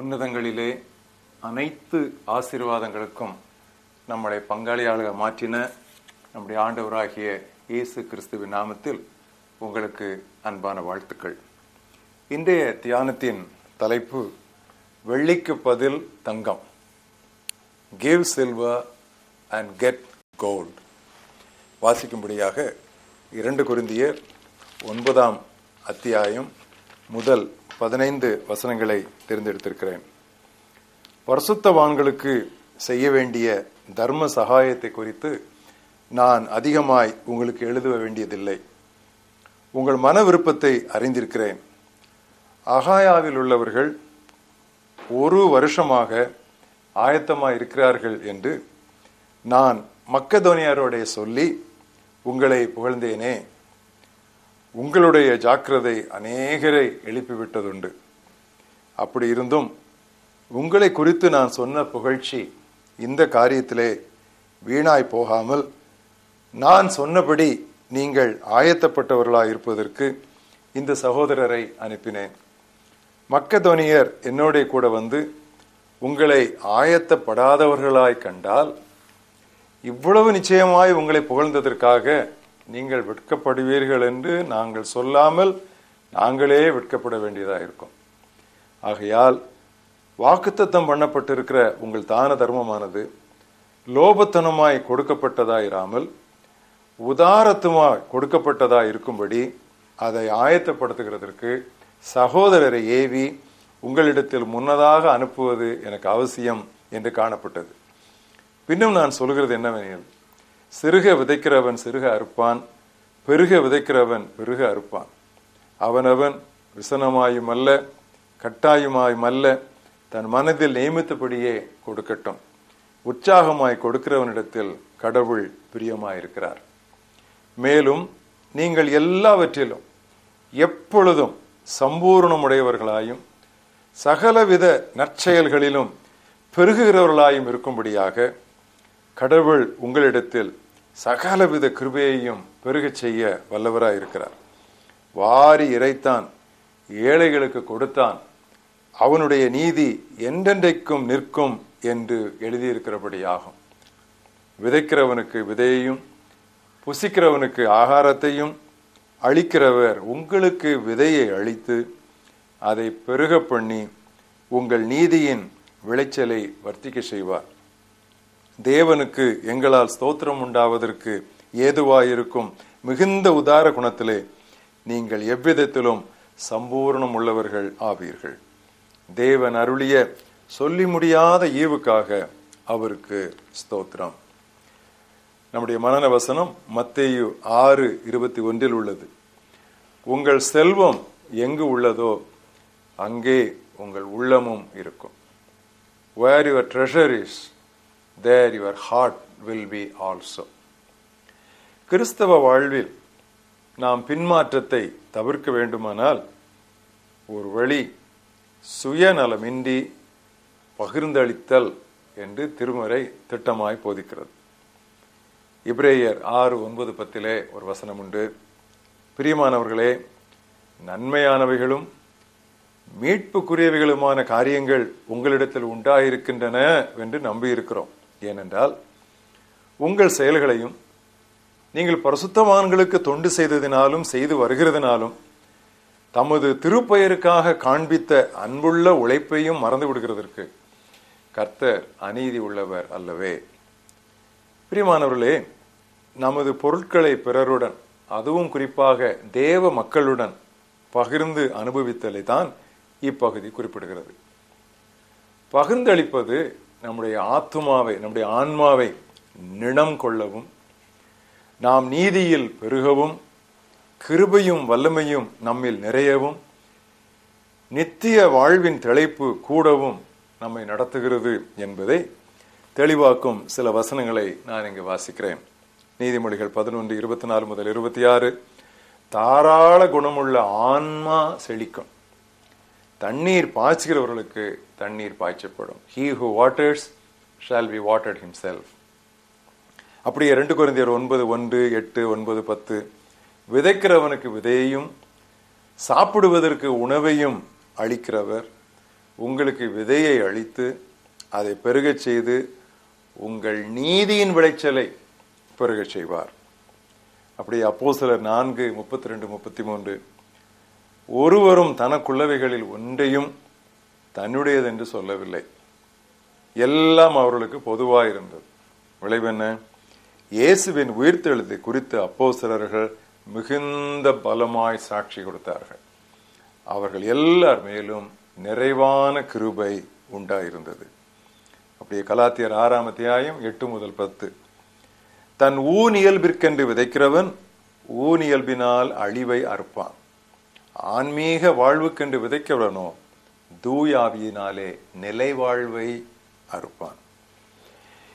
உன்னதங்களிலே அனைத்து ஆசீர்வாதங்களுக்கும் நம்மளை பங்காளியாக மாற்றின நம்முடைய ஆண்டவராகிய இயேசு கிறிஸ்துவின் நாமத்தில் உங்களுக்கு அன்பான வாழ்த்துக்கள். இன்றைய தியானத்தின் தலைப்பு வெள்ளிக்கு பதில் தங்கம். Give silver and get gold வாசிக்கும்படியாக இரண்டு குருந்தியர் ஒன்பதாம் அத்தியாயம் முதல் பதினைந்து வசனங்களை தேர்ந்தெடுத்திருக்கிறேன். வருஷத்தவான்களுக்கு செய்ய வேண்டிய தர்ம சகாயத்தை குறித்து நான் அதிகமாய் உங்களுக்கு எழுத வேண்டியதில்லை. உங்கள் மன விருப்பத்தை அறிந்திருக்கிறேன். அகாயாவில் உள்ளவர்கள் ஒரு வருஷமாக ஆயத்தமாக இருக்கிறார்கள் என்று நான் மக்கதோனியாரோடைய சொல்லி உங்களை புகழ்ந்தேனே. உங்களுடைய ஜாக்கிரதை அநேகரை எழுப்பிவிட்டதுண்டு. அப்படி இருந்தும் உங்களை குறித்து நான் சொன்ன புகழ்ச்சி இந்த காரியத்திலே வீணாய் போகாமல் நான் சொன்னபடி நீங்கள் ஆயத்தப்பட்டவர்களாய் இருப்பதற்கு இந்த சகோதரரை அனுப்பினேன். மக்கதோனியர் என்னோட கூட வந்து உங்களை ஆயத்தப்படாதவர்களாய் கண்டால் இவ்வளவு நிச்சயமாய் உங்களை புகழ்ந்ததற்காக நீங்கள் வெட்கப்படுவீர்கள் என்று நாங்கள் சொல்லாமல் நாங்களே வெட்கப்பட வேண்டியதாக இருக்கும். ஆகையால் வாக்குத்தத்தம் பண்ணப்பட்டிருக்கிற உங்கள் தான தர்மமானது லோபத்தனமாய் கொடுக்கப்பட்டதாக இராமல் உதாரத்துமாய் கொடுக்கப்பட்டதாக இருக்கும்படி அதை ஆயத்தப்படுத்துகிறதற்கு சகோதரரை ஏவி உங்களிடத்தில் முன்னதாக அனுப்புவது எனக்கு அவசியம் என்று காணப்பட்டது. பின்னும் நான் சொல்கிறது என்னவெனில் சிறுக விதைக்கிறவன் சிறுக அறுப்பான் பெருக விதைக்கிறவன் பெருக அறுப்பான். அவனவன் விசனமாயும் அல்ல கட்டாயுமாயும் அல்ல தன் மனதில் நியமித்தபடியே கொடுக்கட்டும். உற்சாகமாய் கொடுக்கிறவனிடத்தில் கடவுள் பிரியமாயிருக்கிறார். மேலும் நீங்கள் எல்லாவற்றிலும் எப்பொழுதும் சம்பூர்ணமுடையவர்களாயும் சகலவித நற்செயல்களிலும் பெருகுகிறவர்களாயும் இருக்கும்படியாக கடவுள் உங்களிடத்தில் சகலவித கிருபையையும் பெருகச் செய்ய வல்லவராய் இருக்கிறார். வாரி இறைத்தான் ஏழைகளுக்கு கொடுத்தான் அவனுடைய நீதி என்றென்றைக்கும் நிற்கும் என்று எழுதியிருக்கிறபடியாகும். விதைக்கிறவனுக்கு விதையையும் புசிக்கிறவனுக்கு ஆகாரத்தையும் அளிக்கிறவர் உங்களுக்கு விதையை அளித்து அதை பெருக பண்ணி உங்கள் நீதியின் விளைச்சலை வர்த்திக்க செய்வார். தேவனுக்கு எங்களால் ஸ்தோத்திரம் உண்டாவதற்கு ஏதுவாயிருக்கும் மிகுந்த உதார குணத்திலே நீங்கள் எவ்விதத்திலும் சம்பூர்ணம் உள்ளவர்கள் ஆவீர்கள். தேவன் அருளிய சொல்லி முடியாத ஈவுக்காக அவருக்கு ஸ்தோத்திரம். நம்முடைய மனன வசனம் மத்தேயு ஆறு இருபத்தி ஒன்றில் உள்ளது. உங்கள் செல்வம் எங்கு உள்ளதோ அங்கே உங்கள் உள்ளமும் இருக்கும். Where your treasure is there your heart will be also கிறிஸ்தவ வாழ்வில் நாம் பின்மாற்றத்தை தவிர்க்க வேண்டுமானால் ஒரு வழி சுயநலமின்றி பகிர்ந்தளித்தல் என்று திருமறை திட்டமாய் போதிக்கிறது. இப்ரேயர் ஆறு ஒன்பது பத்திலே ஒரு வசனம் உண்டு. பிரியமானவர்களே நன்மையானவைகளும் மீட்புக்குரியவைகளுமான காரியங்கள் உங்களிடத்தில் உண்டாயிருக்கின்றன என்று நம்பியிருக்கிறோம். ஏனென்றால் உங்கள் செயல்களையும் நீங்கள் பரிசுத்தவான்களுக்கு தொண்டு செய்ததினாலும் செய்து வருகிறதுனாலும் தமது திருப்பெயருக்காக காண்பித்த அன்புள்ள உழைப்பையும் மறந்து விடுகிறதற்கு கர்த்தர் அநீதி உள்ளவர் அல்லவே. பிரியமானவர்களே நமது பொருட்களை பிறருடன் அதுவும் குறிப்பாக தேவ மக்களுடன் பகிர்ந்து அனுபவித்தலை தான் இப்பகுதி குறிப்பிடுகிறது. பகிர்ந்தளிப்பது நம்முடைய ஆத்மாவை நம்முடைய ஆன்மாவை நினம் கொள்ளவும் நாம் நீதியில் பெருகவும் கிருபையும் வல்லமையும் நம்மில் நிறையவும் நித்திய வாழ்வின் திளைப்பு கூடவும் நம்மை நடத்துகிறது என்பதை தெளிவாக்கும் சில வசனங்களை நான் இங்கு வாசிக்கிறேன். நீதிமொழிகள் பதினொன்று இருபத்தி நாலு முதல் இருபத்தி ஆறு. தாராள குணமுள்ள ஆன்மா செழிக்கும். தண்ணீர் பாய்ச்சுகிறவர்களுக்கு தண்ணீர் பாய்ச்சப்படும். He who waters shall be watered himself அப்படியே ரெண்டு குறைந்தியர் ஒன்பது ஒன்று எட்டு ஒன்பது பத்து. விதைக்கிறவனுக்கு விதையையும் சாப்பிடுவதற்கு உணவையும் அளிக்கிறவர். உங்களுக்கு விதையை அளித்து அதை பெருகச் செய்து உங்கள் நீதியின் விளைச்சலை பெருகச் செய்வார். அப்படி அப்போ சிலர் நான்கு முப்பத்தி ரெண்டு முப்பத்தி மூன்று ஒருவரும் தனக்குள்ளவைகளில் ஒன்றையும் தன்னுடையது என்று சொல்லவில்லை. எல்லாம் அவர்களுக்கு பொதுவாயிருந்தது. விளைவென்ன? இயேசுவின் உயிர்த்தெழுத்தை குறித்து அப்போ சிலர்கள் மிகுந்த பலமாய் சாட்சி கொடுத்தார்கள். அவர்கள் எல்லார் மேலும் நிறைவான கிருபை உண்டாயிருந்தது. அப்படியே கலாத்தியர் ஆறாம் அத்தியாயம் எட்டு முதல் பத்து. தன் ஊன் இயல்பிற்கென்று விதைக்கிறவன் ஊன் இயல்பினால் அழிவை அறுப்பான். ஆன்மீக வாழ்வுக்கென்று விதைக்கிறவனோ தூயாவியினாலே நிலை வாழ்வை அறுப்பான்.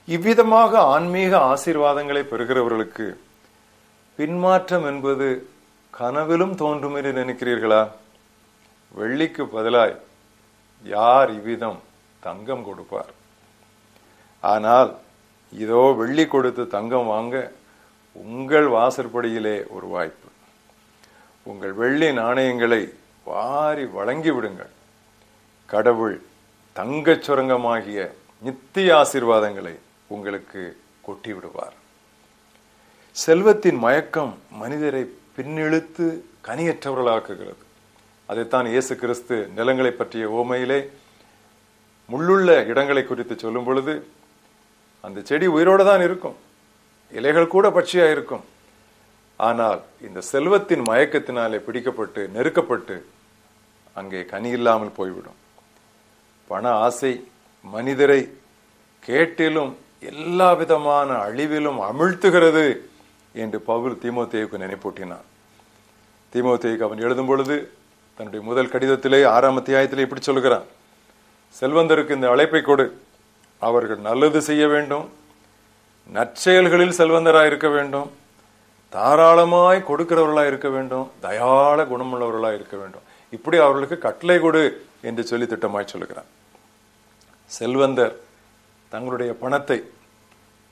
இவ்விதமாக ஆன்மீக ஆசீர்வாதங்களை பெறுகிறவர்களுக்கு பின்மாற்றம் என்பது கனவிலும் தோன்றும் என்று நினைக்கிறீர்களா? வெள்ளிக்கு பதிலாய் யார் இவ்விதம் தங்கம் கொடுப்பார்? ஆனால் இதோ வெள்ளி கொடுத்து தங்கம் வாங்க உங்கள் வாசற்படியிலே ஒரு வாய்ப்பு. உங்கள் வெள்ளி நாணயங்களை வாரி வழங்கி விடுங்கள். கடவுள் தங்கச் சுரங்கமாகிய நித்திய ஆசீர்வாதங்களை உங்களுக்கு கொட்டி விடுவார். செல்வத்தின் மயக்கம் மனிதரை பின்னிழுத்து கனியற்றவர்களாக்குகிறது. அதைத்தான் இயேசு கிறிஸ்து நிலங்களை பற்றிய ஓமையிலே முள்ளுள்ள இடங்களை குறித்து சொல்லும் பொழுது அந்த செடி உயிரோடு தான் இருக்கும். இலைகள் கூட பட்சியாக இருக்கும் ஆனால் இந்த செல்வத்தின் மயக்கத்தினாலே பிடிக்கப்பட்டு நெருக்கப்பட்டு அங்கே கனி இல்லாமல் போய்விடும். பண ஆசை மனிதரை கேட்டிலும் எல்லா விதமான அழிவிலும் அமிழ்த்துகிறது என்று பவுல் தீமோத்தேயுக்கு நினைப்பூட்டினான். தீமோத்தேயுக்கு அவன் எழுதும் பொழுது தன்னுடைய முதல் கடிதத்திலே ஆறாம் அத்தியாயத்திலே இப்படி சொல்கிறான் செல்வந்தருக்கு இந்த அழைப்பை கொடு. அவர்கள் நல்லது செய்ய வேண்டும். நற்செயல்களில் செல்வந்தராக இருக்க வேண்டும். தாராளமாய் கொடுக்கிறவர்களா இருக்க வேண்டும். தயாள குணமுள்ளவர்களா இருக்க வேண்டும். இப்படி அவர்களுக்கு கட்டளை கொடு என்று சொல்லி திட்டமாய் சொல்லுகிறார். செல்வந்தர் தங்களுடைய பணத்தை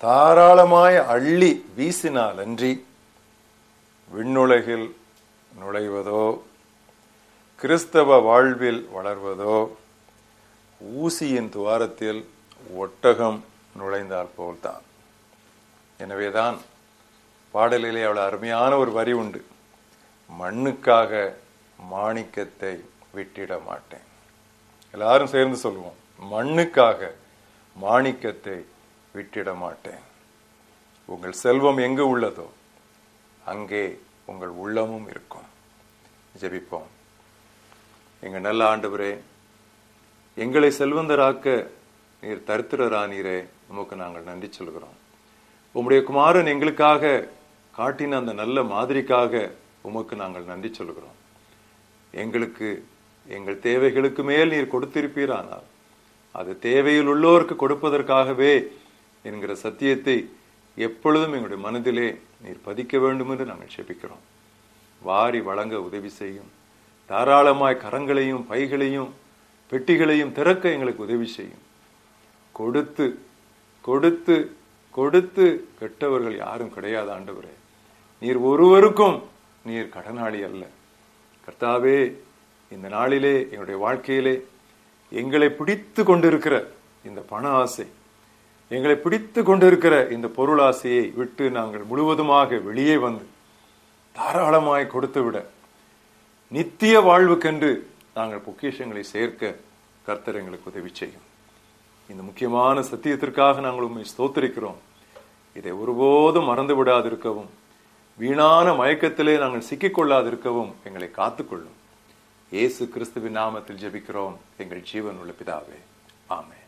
தாராளமாய் அள்ளி வீசினால் அன்றி விண்ணுலகில் நுழைவதோ கிறிஸ்தவ வாழ்வில் வளர்வதோ ஊசியின் துவாரத்தில் ஒட்டகம் நுழைந்தால் போல்தான் எனவேதான் பாடலிலே அவ்வளோ அருமையான ஒரு வரி உண்டு. மண்ணுக்காக மாணிக்கத்தை விட்டிட மாட்டேன். எல்லாரும் சேர்ந்து சொல்லுவோம். மண்ணுக்காக மாணிக்கத்தை விட்டிட மாட்டேன். உங்கள் செல்வம் எங்கு உள்ளதோ அங்கே உங்கள் உள்ளமும் இருக்கும். ஜெபிப்போம். எங்க நல்ல ஆண்டவரே எங்களை செல்வந்தராக்க நீர் தரித்திரரானீரே. உமக்கு நாங்கள் நன்றி சொல்கிறோம் உம்முடைய குமாரன் எங்களுக்காக காட்டின அந்த நல்ல மாதிரிக்காக உமக்கு நாங்கள் நன்றி சொல்கிறோம் எங்களுக்கு எங்கள் தேவைகளுக்கு மேல் நீர் கொடுத்திருப்பீரானால் அது தேவையில் உள்ளோருக்கு கொடுப்பதற்காகவே என்கிற சத்தியத்தை எப்பொழுதும் எங்களுடைய மனதிலே நீர் பதிக்க வேண்டும் என்று நாங்கள் செபிக்கிறோம். வாரி வழங்க உதவி செய்யும். தாராளமாய் கரங்களையும் பைகளையும் பெட்டிகளையும் திறக்க எங்களுக்கு உதவி செய்யும். கொடுத்து கொடுத்து கொடுத்து கெட்டவர்கள் யாரும் கிடையாது ஆண்டவரே. நீர் ஒருவருக்கும் நீர் கடனாளி அல்ல. கர்த்தாவே இந்த நாளிலே என்னுடைய வாழ்க்கையிலே எங்களை பிடித்து கொண்டிருக்கிற இந்த பண ஆசை எங்களை பிடித்து கொண்டிருக்கிற இந்த பொருள் ஆசையை விட்டு நாங்கள் முழுவதுமாக வெளியே வந்து தாராளமாய் கொடுத்து விட நித்திய வாழ்வுக்கென்று நாங்கள் பொக்கிஷங்களை சேர்க்க கர்த்தர் எங்களுக்கு உதவி செய்யும். இந்த முக்கியமான சத்தியத்திற்காக நாங்கள் உண்மை ஸ்தோத்திரிக்கிறோம். இதை ஒருபோதும் மறந்து விடாதிருக்கவும் வீணான மயக்கத்திலே நாங்கள் சிக்கிக்கொள்ளாதிருக்கவும் எங்களை காத்துக்கொள்ளும். இயேசு கிறிஸ்துவின் நாமத்தில் ஜெபிக்கிறோம். எங்கள் ஜீவன் உள்ள பிதாவே. ஆமே